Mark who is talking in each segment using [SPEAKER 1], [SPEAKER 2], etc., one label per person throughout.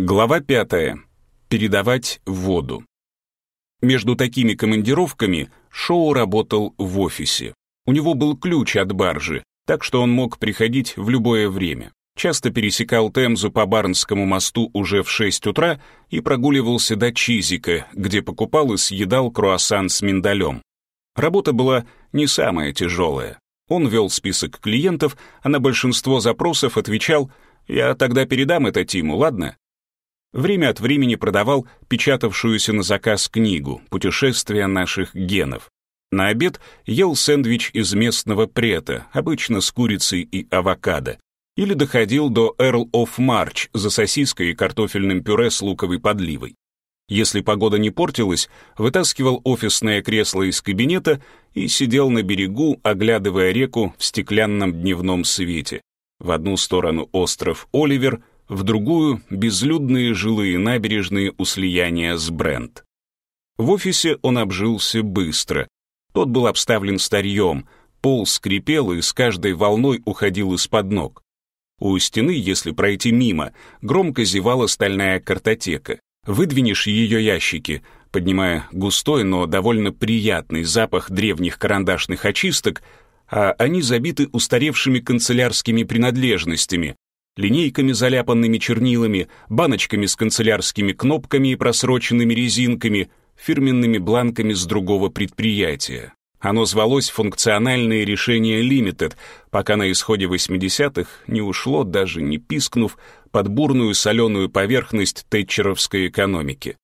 [SPEAKER 1] Глава 5. Передавать воду. Между такими командировками Шоу работал в офисе. У него был ключ от баржи, так что он мог приходить в любое время. Часто пересекал Темзу по Барнскому мосту уже в 6 утра и прогуливался до Чизика, где покупал и съедал круассан с миндалем. Работа была не самая тяжелая. Он вел список клиентов, а на большинство запросов отвечал «Я тогда передам это Тиму, ладно?» Время от времени продавал печатавшуюся на заказ книгу «Путешествия наших генов». На обед ел сэндвич из местного прета, обычно с курицей и авокадо, или доходил до Earl of March за сосиской и картофельным пюре с луковой подливой. Если погода не портилась, вытаскивал офисное кресло из кабинета и сидел на берегу, оглядывая реку в стеклянном дневном свете. В одну сторону остров Оливер — в другую — безлюдные жилые набережные у слияния с Брент. В офисе он обжился быстро. Тот был обставлен старьем, пол скрипел и с каждой волной уходил из-под ног. У стены, если пройти мимо, громко зевала стальная картотека. Выдвинешь ее ящики, поднимая густой, но довольно приятный запах древних карандашных очисток, а они забиты устаревшими канцелярскими принадлежностями, линейками, заляпанными чернилами, баночками с канцелярскими кнопками и просроченными резинками, фирменными бланками с другого предприятия. Оно звалось «Функциональные решения Limited», пока на исходе 80-х не ушло, даже не пискнув, под бурную соленую поверхность тэтчеровской экономики.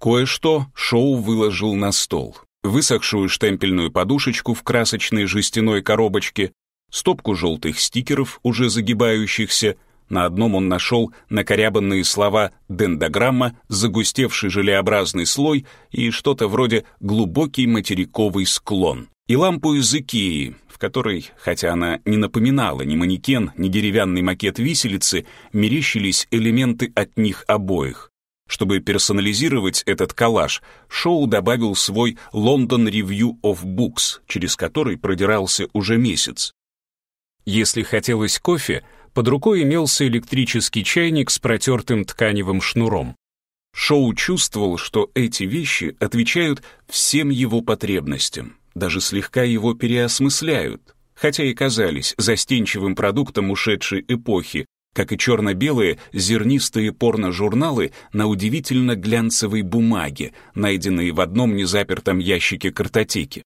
[SPEAKER 1] Кое-что Шоу выложил на стол. Высохшую штемпельную подушечку в красочной жестяной коробочке, стопку желтых стикеров, уже загибающихся, на одном он нашел накорябанные слова «дендограмма», загустевший желеобразный слой и что-то вроде «глубокий материковый склон». И лампу из Икеи, в которой, хотя она не напоминала ни манекен, ни деревянный макет виселицы, мерещились элементы от них обоих. Чтобы персонализировать этот коллаж, Шоу добавил свой London Review of Books, через который продирался уже месяц. Если хотелось кофе — под рукой имелся электрический чайник с протертым тканевым шнуром. Шоу чувствовал, что эти вещи отвечают всем его потребностям, даже слегка его переосмысляют, хотя и казались застенчивым продуктом ушедшей эпохи, как и черно-белые зернистые порно-журналы на удивительно глянцевой бумаге, найденные в одном незапертом ящике картотеки.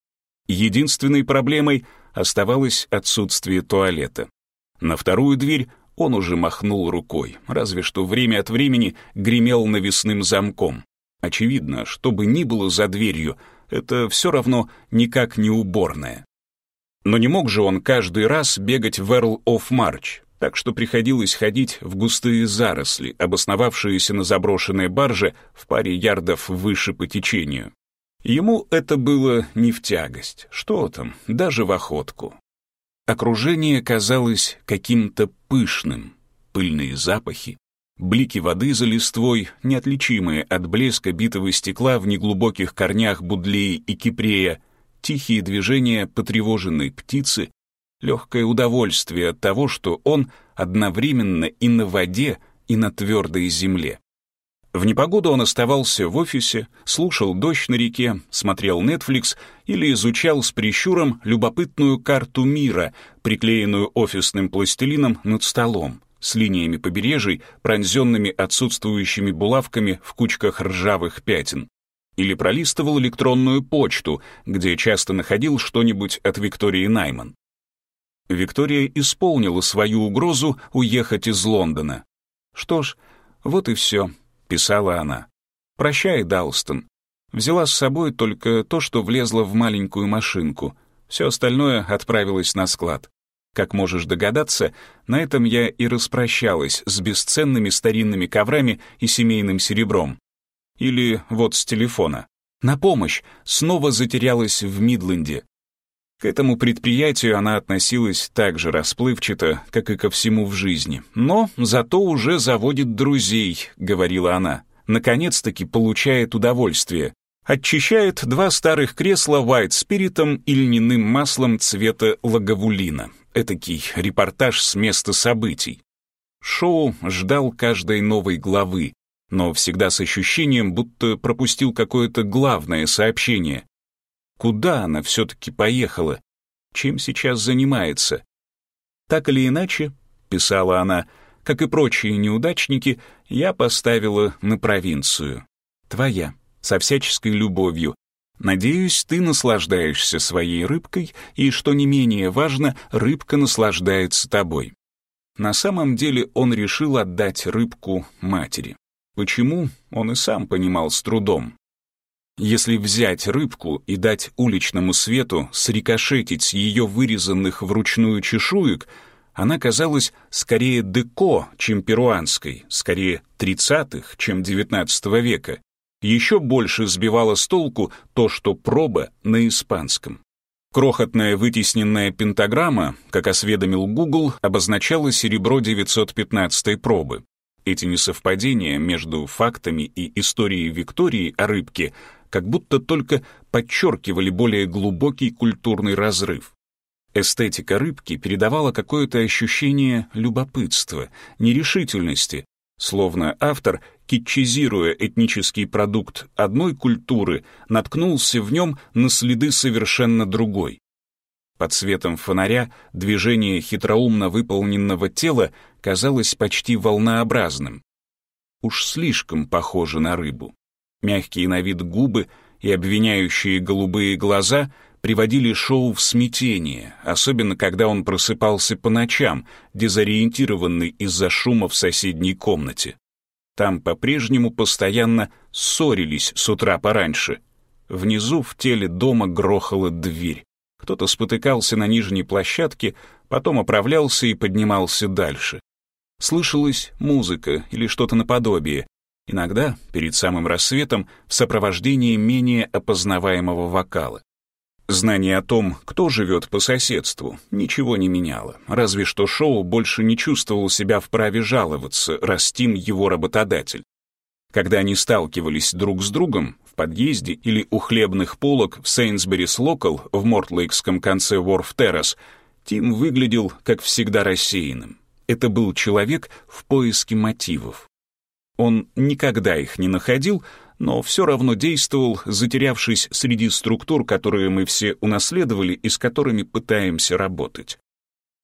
[SPEAKER 1] Единственной проблемой оставалось отсутствие туалета. На вторую дверь он уже махнул рукой, разве что время от времени гремел навесным замком. Очевидно, что бы ни было за дверью, это все равно никак не уборное. Но не мог же он каждый раз бегать в Эрл оф Марч, так что приходилось ходить в густые заросли, обосновавшиеся на заброшенной барже в паре ярдов выше по течению. Ему это было не в тягость, что там, даже в охотку. Окружение казалось каким-то пышным. Пыльные запахи, блики воды за листвой, неотличимые от блеска битого стекла в неглубоких корнях будлеи и кипрея, тихие движения потревоженной птицы, легкое удовольствие от того, что он одновременно и на воде, и на твердой земле. В непогоду он оставался в офисе, слушал дождь на реке, смотрел Netflix или изучал с прищуром любопытную карту мира, приклеенную офисным пластилином над столом, с линиями побережий, пронзенными отсутствующими булавками в кучках ржавых пятен. Или пролистывал электронную почту, где часто находил что-нибудь от Виктории Найман. Виктория исполнила свою угрозу уехать из Лондона. Что ж, вот и все писала она. «Прощай, Далстон. Взяла с собой только то, что влезло в маленькую машинку. Все остальное отправилось на склад. Как можешь догадаться, на этом я и распрощалась с бесценными старинными коврами и семейным серебром. Или вот с телефона. На помощь! Снова затерялась в Мидленде. К этому предприятию она относилась так же расплывчато, как и ко всему в жизни. «Но зато уже заводит друзей», — говорила она. «Наконец-таки получает удовольствие. Очищает два старых кресла White спиритом и льняным маслом цвета лаговулина. Этакий репортаж с места событий. Шоу ждал каждой новой главы, но всегда с ощущением, будто пропустил какое-то главное сообщение. Куда она все-таки поехала? Чем сейчас занимается? Так или иначе, писала она, как и прочие неудачники, я поставила на провинцию. Твоя, со всяческой любовью. Надеюсь, ты наслаждаешься своей рыбкой, и, что не менее важно, рыбка наслаждается тобой. На самом деле он решил отдать рыбку матери. Почему, он и сам понимал с трудом. Если взять рыбку и дать уличному свету срикошетить ее вырезанных вручную чешуек, она казалась скорее деко, чем перуанской, скорее 30-х, чем 19 века. Еще больше сбивало с толку то, что проба на испанском. Крохотная вытесненная пентаграмма, как осведомил Google, обозначала серебро 915 пробы. Эти несовпадения между фактами и историей Виктории о рыбке как будто только подчеркивали более глубокий культурный разрыв. Эстетика рыбки передавала какое-то ощущение любопытства, нерешительности, словно автор, китчизируя этнический продукт одной культуры, наткнулся в нем на следы совершенно другой. Под светом фонаря движение хитроумно выполненного тела казалось почти волнообразным. Уж слишком похоже на рыбу. Мягкие на вид губы и обвиняющие голубые глаза приводили Шоу в смятение, особенно когда он просыпался по ночам, дезориентированный из-за шума в соседней комнате. Там по-прежнему постоянно ссорились с утра пораньше. Внизу в теле дома грохала дверь. Кто-то спотыкался на нижней площадке, потом оправлялся и поднимался дальше. Слышалась музыка или что-то наподобие, иногда перед самым рассветом в сопровождении менее опознаваемого вокала. Знание о том, кто живет по соседству, ничего не меняло, разве что Шоу больше не чувствовал себя вправе жаловаться, раз Тим его работодатель. Когда они сталкивались друг с другом в подъезде или у хлебных полок в Сейнсберис Локал в Мортлейкском конце Ворф Террас, Тим выглядел, как всегда, рассеянным. Это был человек в поиске мотивов. Он никогда их не находил, но все равно действовал, затерявшись среди структур, которые мы все унаследовали и с которыми пытаемся работать.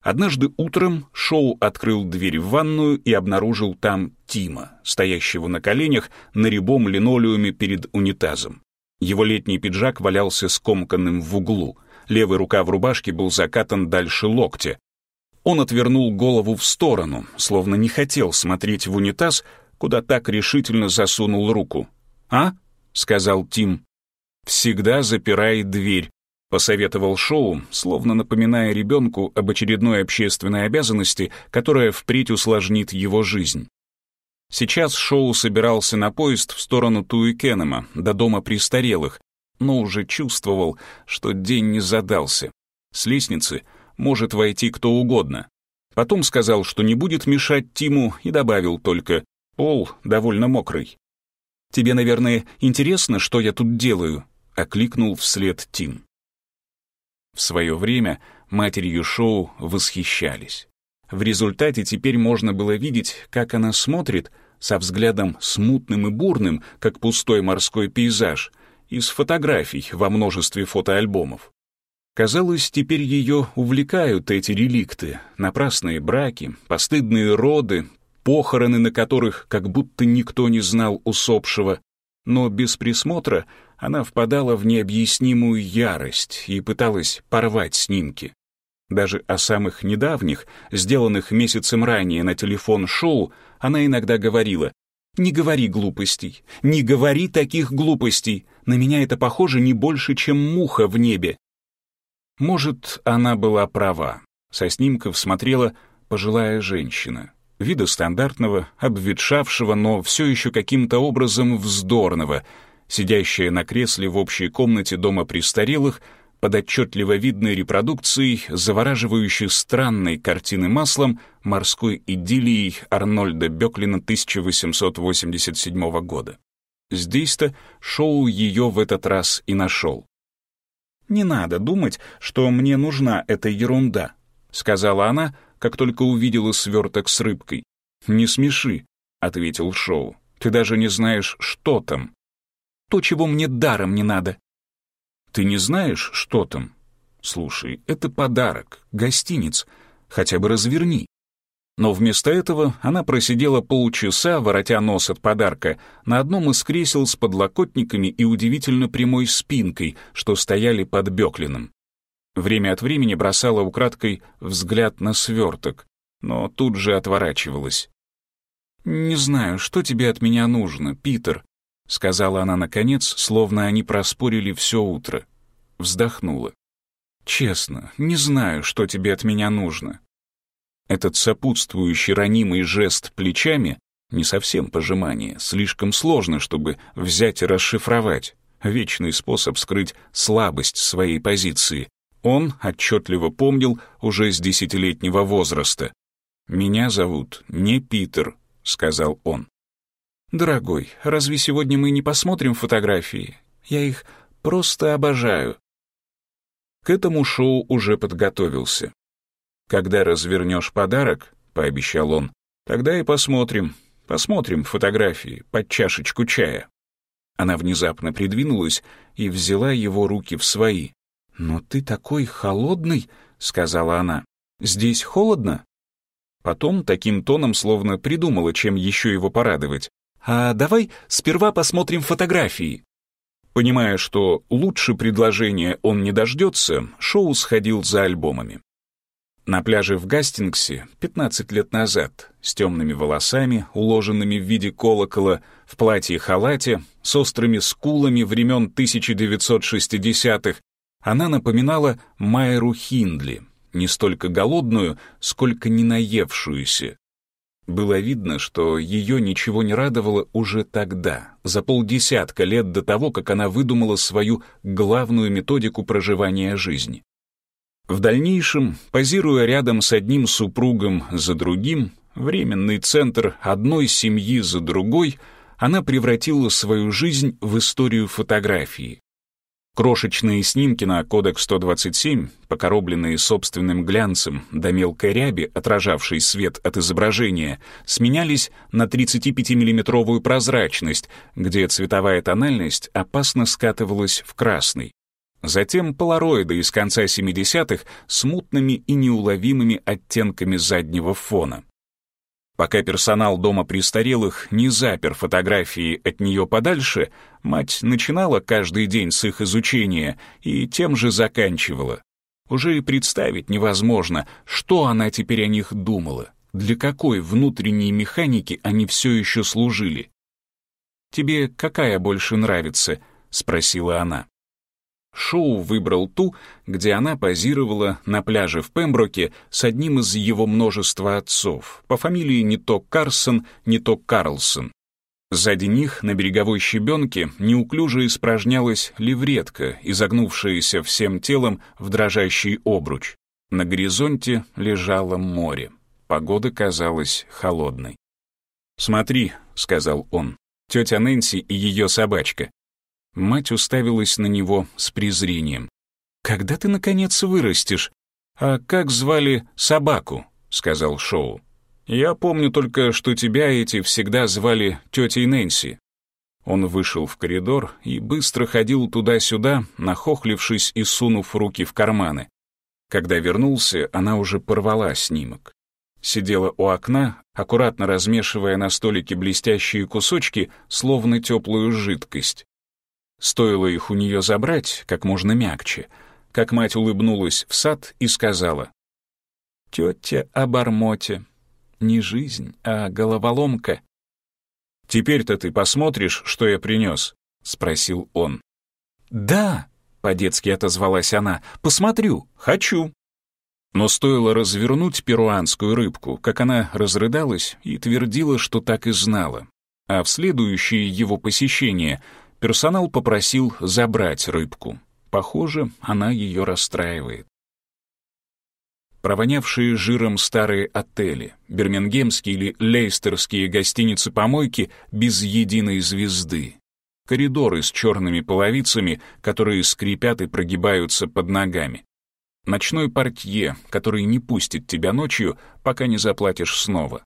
[SPEAKER 1] Однажды утром Шоу открыл дверь в ванную и обнаружил там Тима, стоящего на коленях на рябом линолеуме перед унитазом. Его летний пиджак валялся скомканным в углу, левый рукав рубашки был закатан дальше локтя. Он отвернул голову в сторону, словно не хотел смотреть в унитаз, куда так решительно засунул руку. «А?» — сказал Тим. «Всегда запирай дверь», — посоветовал Шоу, словно напоминая ребенку об очередной общественной обязанности, которая впредь усложнит его жизнь. Сейчас Шоу собирался на поезд в сторону Туикенема, до дома престарелых, но уже чувствовал, что день не задался. С лестницы может войти кто угодно. Потом сказал, что не будет мешать Тиму, и добавил только Пол довольно мокрый. «Тебе, наверное, интересно, что я тут делаю?» — окликнул вслед Тим. В свое время матерью шоу восхищались. В результате теперь можно было видеть, как она смотрит со взглядом смутным и бурным, как пустой морской пейзаж, из фотографий во множестве фотоальбомов. Казалось, теперь ее увлекают эти реликты, напрасные браки, постыдные роды, похороны, на которых как будто никто не знал усопшего. Но без присмотра она впадала в необъяснимую ярость и пыталась порвать снимки. Даже о самых недавних, сделанных месяцем ранее на телефон шоу, она иногда говорила «Не говори глупостей, не говори таких глупостей, на меня это похоже не больше, чем муха в небе». Может, она была права. Со снимков смотрела пожилая женщина, вида стандартного, обветшавшего, но все еще каким-то образом вздорного, сидящая на кресле в общей комнате дома престарелых под отчетливо видной репродукцией завораживающей странной картины маслом морской идиллией Арнольда Беклина 1887 года. Здесь-то Шоу ее в этот раз и нашел. «Не надо думать, что мне нужна эта ерунда», — сказала она, — как только увидела сверток с рыбкой. «Не смеши», — ответил Шоу. «Ты даже не знаешь, что там».
[SPEAKER 2] «То, чего мне даром не надо».
[SPEAKER 1] «Ты не знаешь, что там?» «Слушай, это подарок, гостиниц. Хотя бы разверни». Но вместо этого она просидела полчаса, воротя нос от подарка, на одном из кресел с подлокотниками и удивительно прямой спинкой, что стояли под Бёклиным. Время от времени бросала украдкой взгляд на сверток, но тут же отворачивалась. «Не знаю, что тебе от меня нужно, Питер», — сказала она наконец, словно они проспорили все утро. Вздохнула. «Честно, не знаю, что тебе от меня нужно». Этот сопутствующий ранимый жест плечами, не совсем пожимание, слишком сложно, чтобы взять и расшифровать, вечный способ скрыть слабость своей позиции, он отчетливо помнил уже с десятилетнего возраста. «Меня зовут не Питер», — сказал он. «Дорогой, разве сегодня мы не посмотрим фотографии? Я их просто обожаю». К этому шоу уже подготовился. «Когда развернешь подарок», — пообещал он, — «тогда и посмотрим. Посмотрим фотографии под чашечку чая». Она внезапно придвинулась и взяла его руки в свои. «Но ты такой холодный», — сказала она. «Здесь холодно?» Потом таким тоном словно придумала, чем еще его порадовать. «А давай сперва посмотрим фотографии». Понимая, что лучше предложения он не дождется, Шоу сходил за альбомами. На пляже в Гастингсе 15 лет назад, с темными волосами, уложенными в виде колокола, в платье-халате, с острыми скулами времен 1960-х, она напоминала Майру Хиндли, не столько голодную, сколько ненаевшуюся. Было видно, что ее ничего не радовало уже тогда, за полдесятка лет до того, как она выдумала свою главную методику проживания жизни. В дальнейшем, позируя рядом с одним супругом за другим, временный центр одной семьи за другой, она превратила свою жизнь в историю фотографии, Крошечные снимки на Kodak 127, покоробленные собственным глянцем до мелкой ряби, отражавшей свет от изображения, сменялись на 35-миллиметровую прозрачность, где цветовая тональность опасно скатывалась в красный. Затем полароиды из конца 70-х с мутными и неуловимыми оттенками заднего фона. Пока персонал дома престарелых не запер фотографии от нее подальше, мать начинала каждый день с их изучения и тем же заканчивала. Уже и представить невозможно, что она теперь о них думала, для какой внутренней механики они все еще служили. «Тебе какая больше нравится?» — спросила она. Шоу выбрал ту, где она позировала на пляже в Пемброке с одним из его множества отцов по фамилии не то Карсон, не то Карлсон. Сзади них на береговой щебенке неуклюже испражнялась левретка, изогнувшаяся всем телом в дрожащий обруч. На горизонте лежало море. Погода казалась холодной. «Смотри», — сказал он, — «тетя Нэнси и ее собачка. Мать уставилась на него с презрением. «Когда ты, наконец, вырастешь? А как звали собаку?» — сказал Шоу. «Я помню только, что тебя эти всегда звали тетей Нэнси». Он вышел в коридор и быстро ходил туда-сюда, нахохлившись и сунув руки в карманы. Когда вернулся, она уже порвала снимок. Сидела у окна, аккуратно размешивая на столике блестящие кусочки, словно теплую жидкость. Стоило их у нее забрать как можно мягче, как мать улыбнулась в сад и сказала, «Тетя об. Не жизнь, а головоломка». «Теперь-то ты посмотришь, что я принес?» — спросил он. «Да!» — по-детски отозвалась она. «Посмотрю, хочу!» Но стоило развернуть перуанскую рыбку, как она разрыдалась и твердила, что так и знала. А в следующее его посещение Персонал попросил забрать рыбку. Похоже, она ее расстраивает. Провонявшие жиром старые отели, бермингемские или лейстерские гостиницы-помойки без единой звезды. Коридоры с черными половицами, которые скрипят и прогибаются под ногами. Ночной портье, который не пустит тебя ночью, пока не заплатишь снова.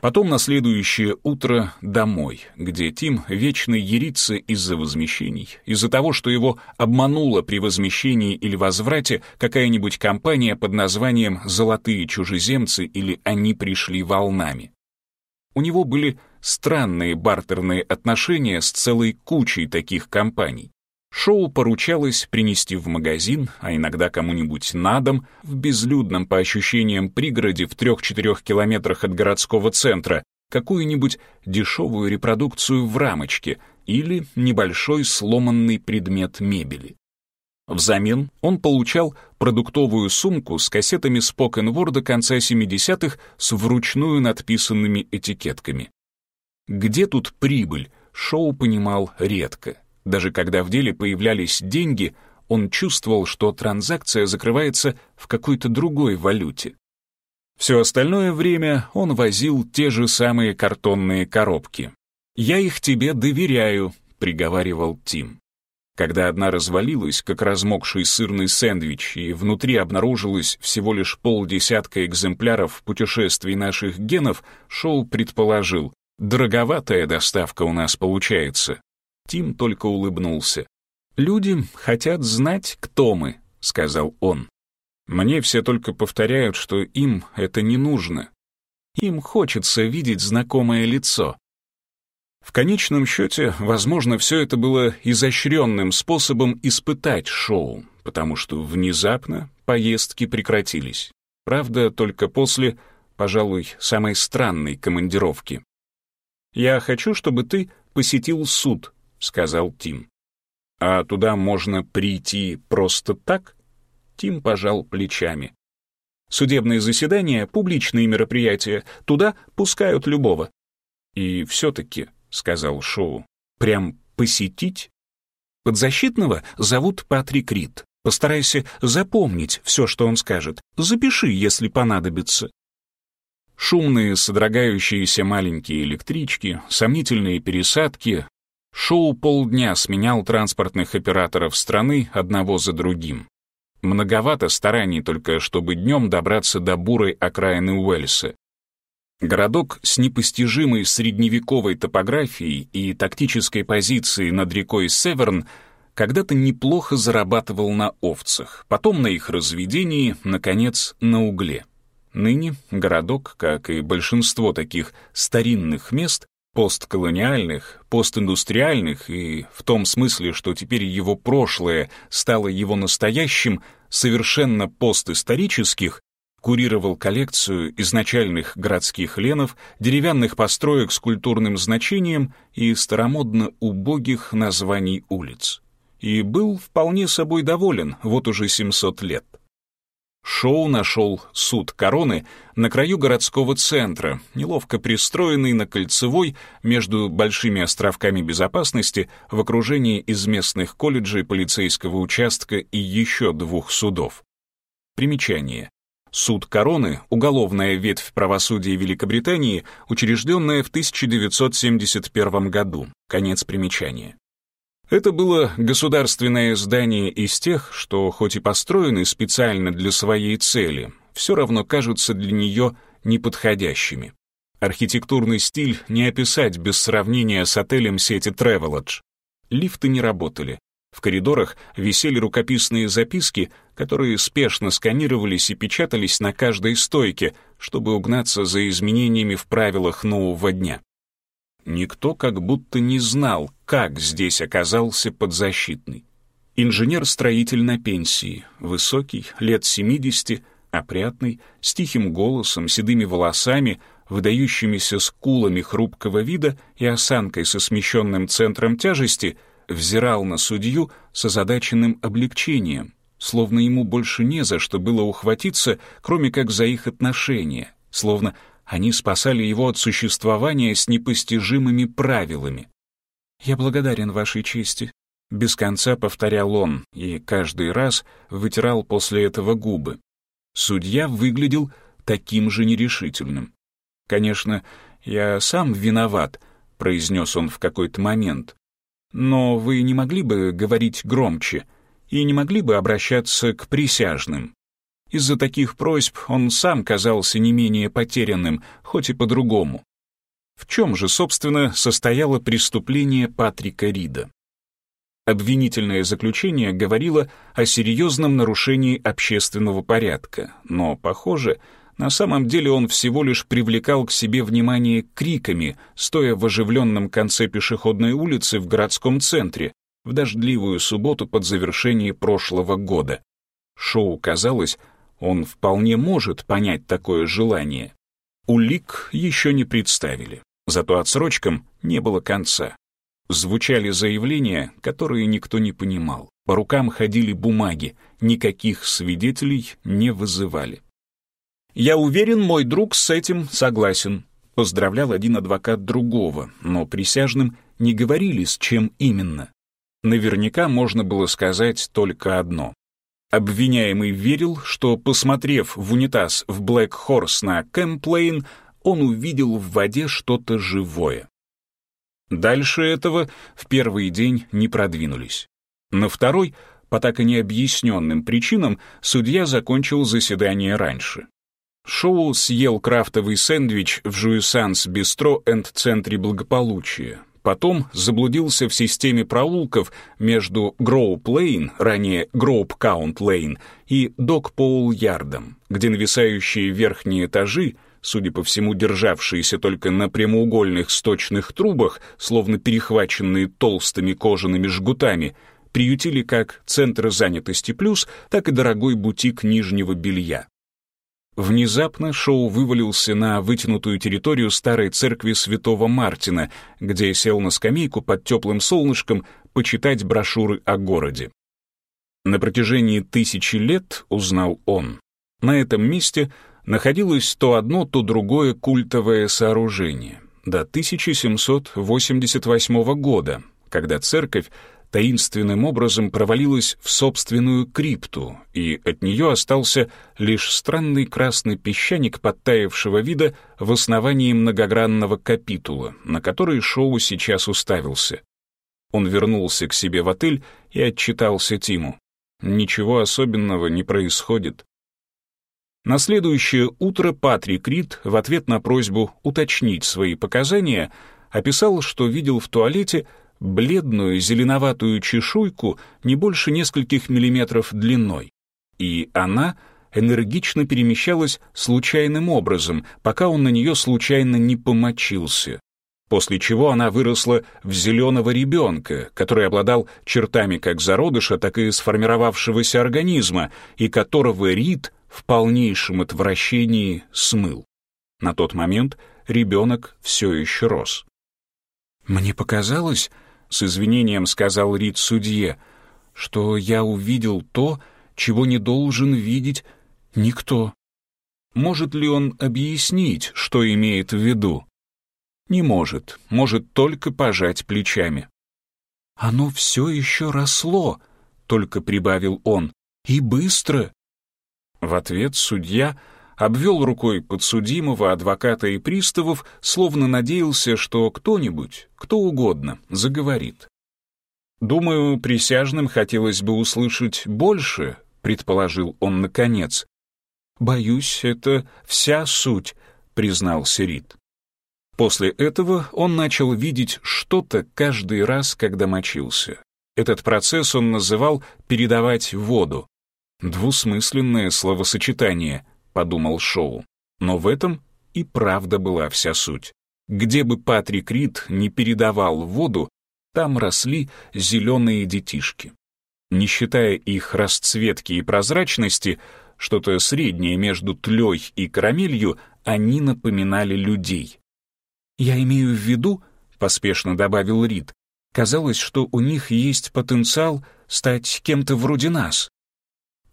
[SPEAKER 1] Потом на следующее утро домой, где Тим вечно ерится из-за возмещений, из-за того, что его обманула при возмещении или возврате какая-нибудь компания под названием «Золотые чужеземцы» или «Они пришли волнами». У него были странные бартерные отношения с целой кучей таких компаний. Шоу поручалось принести в магазин, а иногда кому-нибудь на дом, в безлюдном по ощущениям пригороде в 3-4 километрах от городского центра, какую-нибудь дешевую репродукцию в рамочке или небольшой сломанный предмет мебели. Взамен он получал продуктовую сумку с кассетами спокен-ворда конца 70-х с вручную надписанными этикетками. Где тут прибыль, шоу понимал редко. Даже когда в деле появлялись деньги, он чувствовал, что транзакция закрывается в какой-то другой валюте. Все остальное время он возил те же самые картонные коробки. «Я их тебе доверяю», — приговаривал Тим. Когда одна развалилась, как размокший сырный сэндвич, и внутри обнаружилось всего лишь полдесятка экземпляров путешествий наших генов, Шоу предположил, дороговатая доставка у нас получается. Тим только улыбнулся. «Люди хотят знать, кто мы», — сказал он. «Мне все только повторяют, что им это не нужно. Им хочется видеть знакомое лицо». В конечном счете, возможно, все это было изощренным способом испытать шоу, потому что внезапно поездки прекратились. Правда, только после, пожалуй, самой странной командировки. «Я хочу, чтобы ты посетил суд», — сказал Тим. «А туда можно прийти просто так?» Тим пожал плечами. «Судебные заседания, публичные мероприятия, туда пускают любого». «И все-таки», — сказал Шоу, — «прям посетить?» «Подзащитного зовут Патрик Рид. Постарайся запомнить все, что он скажет. Запиши, если понадобится». Шумные, содрогающиеся маленькие электрички, сомнительные пересадки, Шоу полдня сменял транспортных операторов страны одного за другим. Многовато стараний только, чтобы днем добраться до бурой окраины Уэльса. Городок с непостижимой средневековой топографией и тактической позицией над рекой Северн когда-то неплохо зарабатывал на овцах, потом на их разведении, наконец, на угле. Ныне городок, как и большинство таких старинных мест, постколониальных, постиндустриальных и в том смысле, что теперь его прошлое стало его настоящим, совершенно постисторических, курировал коллекцию изначальных городских ленов, деревянных построек с культурным значением и старомодно убогих названий улиц. И был вполне собой доволен вот уже 700 лет. Шоу нашел суд короны на краю городского центра, неловко пристроенный на кольцевой между большими островками безопасности в окружении из местных колледжей полицейского участка и еще двух судов. Примечание. Суд короны — уголовная ветвь правосудия Великобритании, учрежденная в 1971 году. Конец примечания. Это было государственное здание из тех, что хоть и построены специально для своей цели, все равно кажутся для нее неподходящими. Архитектурный стиль не описать без сравнения с отелем сети Travelodge. Лифты не работали. В коридорах висели рукописные записки, которые спешно сканировались и печатались на каждой стойке, чтобы угнаться за изменениями в правилах нового дня. Никто как будто не знал, как здесь оказался подзащитный. Инженер-строитель на пенсии, высокий, лет 70, опрятный, с тихим голосом, седыми волосами, выдающимися скулами хрупкого вида и осанкой со смещенным центром тяжести, взирал на судью с озадаченным облегчением, словно ему больше не за что было ухватиться, кроме как за их отношения, словно они спасали его от существования с непостижимыми правилами. «Я благодарен вашей чести», — без конца повторял он и каждый раз вытирал после этого губы. Судья выглядел таким же нерешительным. «Конечно, я сам виноват», — произнес он в какой-то момент. «Но вы не могли бы говорить громче и не могли бы обращаться к присяжным?» Из-за таких просьб он сам казался не менее потерянным, хоть и по-другому. В чем же, собственно, состояло преступление Патрика Рида? Обвинительное заключение говорило о серьезном нарушении общественного порядка, но, похоже, на самом деле он всего лишь привлекал к себе внимание криками, стоя в оживленном конце пешеходной улицы в городском центре в дождливую субботу под завершение прошлого года. Шоу казалось, он вполне может понять такое желание. Улик еще не представили, зато отсрочкам не было конца. Звучали заявления, которые никто не понимал. По рукам ходили бумаги, никаких свидетелей не вызывали. «Я уверен, мой друг с этим согласен», — поздравлял один адвокат другого, но присяжным не говорили, с чем именно. Наверняка можно было сказать только одно. Обвиняемый верил, что, посмотрев в унитаз в Black Horse на Кэмплейн, он увидел в воде что-то живое. Дальше этого в первый день не продвинулись. На второй, по так и необъясненным причинам, судья закончил заседание раньше. Шоу съел крафтовый сэндвич в Жуэсанс Бистро энд Центре Благополучия, Потом заблудился в системе проулков между Гроуп-Лейн, ранее Гроуп-Каунт-Лейн, и Док-Поул-Ярдом, где нависающие верхние этажи, судя по всему державшиеся только на прямоугольных сточных трубах, словно перехваченные толстыми кожаными жгутами, приютили как центр занятости плюс, так и дорогой бутик нижнего белья. Внезапно шоу вывалился на вытянутую территорию старой церкви Святого Мартина, где сел на скамейку под теплым солнышком почитать брошюры о городе. На протяжении тысячи лет, узнал он, на этом месте находилось то одно, то другое культовое сооружение до 1788 года, когда церковь таинственным образом провалилась в собственную крипту, и от нее остался лишь странный красный песчаник подтаявшего вида в основании многогранного капитула, на который Шоу сейчас уставился. Он вернулся к себе в отель и отчитался Тиму. «Ничего особенного не происходит». На следующее утро Патрик Рид в ответ на просьбу уточнить свои показания описал, что видел в туалете — бледную зеленоватую чешуйку не больше нескольких миллиметров длиной, и она энергично перемещалась случайным образом, пока он на нее случайно не помочился. После чего она выросла в зеленого ребенка, который обладал чертами как зародыша, так и сформировавшегося организма, и которого Рид в полнейшем отвращении смыл. На тот момент ребенок все еще рос. «Мне показалось, с извинением сказал Рид судье, что я увидел то, чего не должен видеть никто. Может ли он объяснить, что имеет в виду? Не может, может только пожать плечами. Оно все еще росло, только прибавил он, и быстро. В ответ судья обвел рукой подсудимого, адвоката и приставов, словно надеялся, что кто-нибудь, кто угодно, заговорит. «Думаю, присяжным хотелось бы услышать больше», — предположил он наконец. «Боюсь, это вся суть», — признался Рид. После этого он начал видеть что-то каждый раз, когда мочился. Этот процесс он называл «передавать воду». Двусмысленное словосочетание —— подумал Шоу. Но в этом и правда была вся суть. Где бы Патрик Рид не передавал воду, там росли зеленые детишки. Не считая их расцветки и прозрачности, что-то среднее между тлей и карамелью, они напоминали людей. «Я имею в виду», — поспешно добавил Рид, «казалось, что у них есть потенциал стать кем-то вроде нас».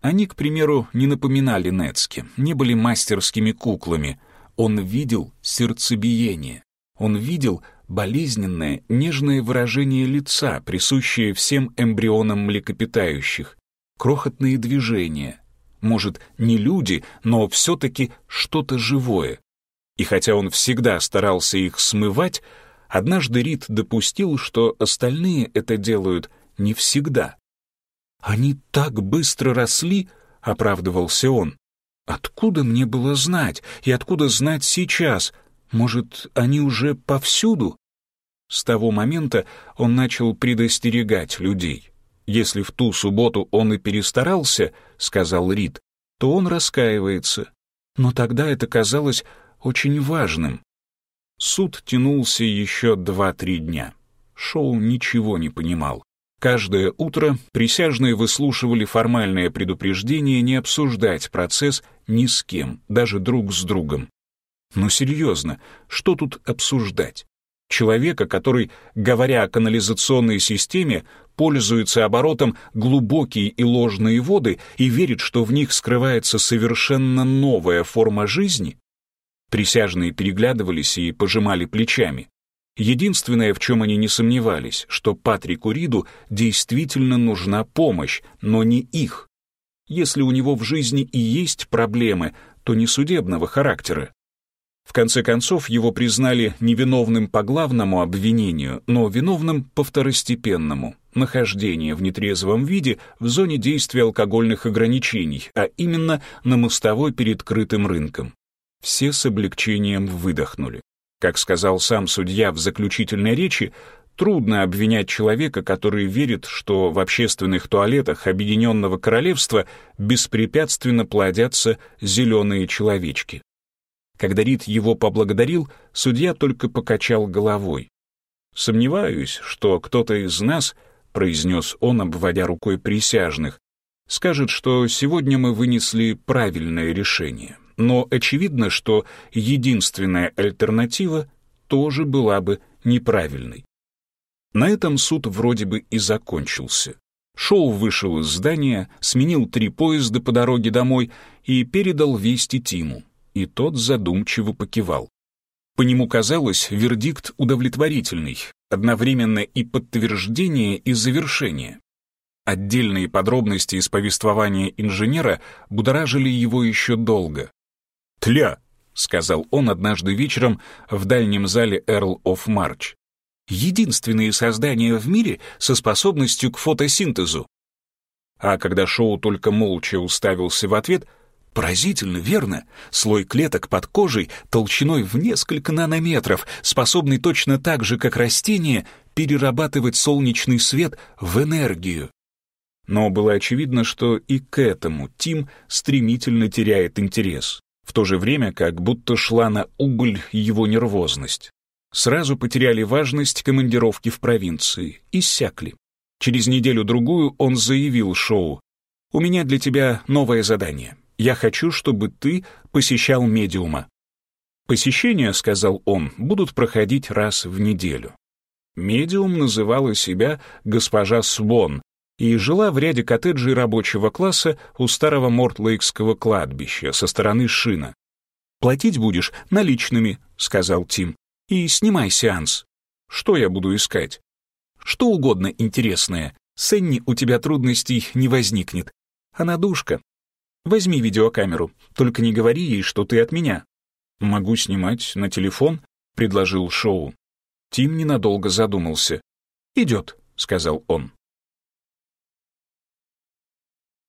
[SPEAKER 1] Они, к примеру, не напоминали Нецке, не были мастерскими куклами. Он видел сердцебиение. Он видел болезненное, нежное выражение лица, присущее всем эмбрионам млекопитающих, крохотные движения. Может, не люди, но все-таки что-то живое. И хотя он всегда старался их смывать, однажды Рид допустил, что остальные это делают не всегда. «Они так быстро росли!» — оправдывался он. «Откуда мне было знать? И откуда знать сейчас?
[SPEAKER 2] Может, они уже повсюду?» С того момента он начал предостерегать людей. «Если в ту субботу он и перестарался, — сказал Рид, — то он раскаивается. Но тогда это казалось очень важным. Суд тянулся еще два-три дня. Шоу ничего не понимал. Каждое утро присяжные выслушивали формальное предупреждение не обсуждать процесс ни с кем, даже друг с другом. Но серьезно, что тут обсуждать? Человека, который, говоря о канализационной системе, пользуется оборотом глубокие и ложные воды и верит, что в них скрывается совершенно новая форма жизни? Присяжные переглядывались и пожимали плечами. Единственное, в чем они не сомневались, что Патрику Риду действительно нужна помощь, но не их. Если у него в жизни и есть проблемы, то не судебного характера. В конце концов, его признали невиновным по главному обвинению, но виновным по второстепенному — нахождение в нетрезвом виде в зоне действия алкогольных ограничений, а именно на мостовой перед крытым рынком. Все с облегчением выдохнули. Как сказал сам судья в заключительной речи, трудно обвинять человека, который верит, что в общественных туалетах Объединенного Королевства беспрепятственно плодятся зеленые человечки. Когда Рид его поблагодарил, судья только покачал головой. «Сомневаюсь, что кто-то из нас, — произнес он, обводя рукой присяжных, — скажет, что сегодня мы вынесли правильное решение» но очевидно, что единственная альтернатива тоже была бы неправильной. На этом суд вроде бы и закончился. Шоу вышел из здания, сменил три поезда по дороге домой и передал вести Тиму, и тот задумчиво покивал. По нему казалось, вердикт удовлетворительный, одновременно и подтверждение, и завершение. Отдельные подробности из повествования инженера будоражили его еще долго,
[SPEAKER 1] «Тля!» — сказал он однажды вечером в дальнем зале Эрл оф Марч.
[SPEAKER 2] «Единственные создания в мире со способностью к фотосинтезу».
[SPEAKER 1] А когда Шоу только молча уставился в ответ,
[SPEAKER 2] Поразительно, верно? Слой клеток под кожей толщиной в несколько нанометров, способный точно так же, как растение, перерабатывать солнечный свет в энергию.
[SPEAKER 1] Но было очевидно, что и к этому Тим стремительно теряет интерес в то же время как будто шла на уголь его нервозность. Сразу потеряли важность командировки в провинции, иссякли. Через неделю-другую он заявил Шоу, «У меня для тебя новое задание. Я хочу, чтобы ты посещал медиума». Посещения, сказал он, будут проходить раз в неделю. Медиум называла себя госпожа Свон, и жила в ряде коттеджей рабочего класса у старого Мортлейкского кладбища со стороны Шина. «Платить будешь наличными», — сказал Тим, — «и снимай сеанс». «Что я буду искать?» «Что угодно интересное. С Энни у тебя трудностей не возникнет. Она душка. Возьми видеокамеру, только не говори ей, что ты от меня». «Могу снимать на телефон», — предложил Шоу. Тим ненадолго задумался. «Идет», — сказал он.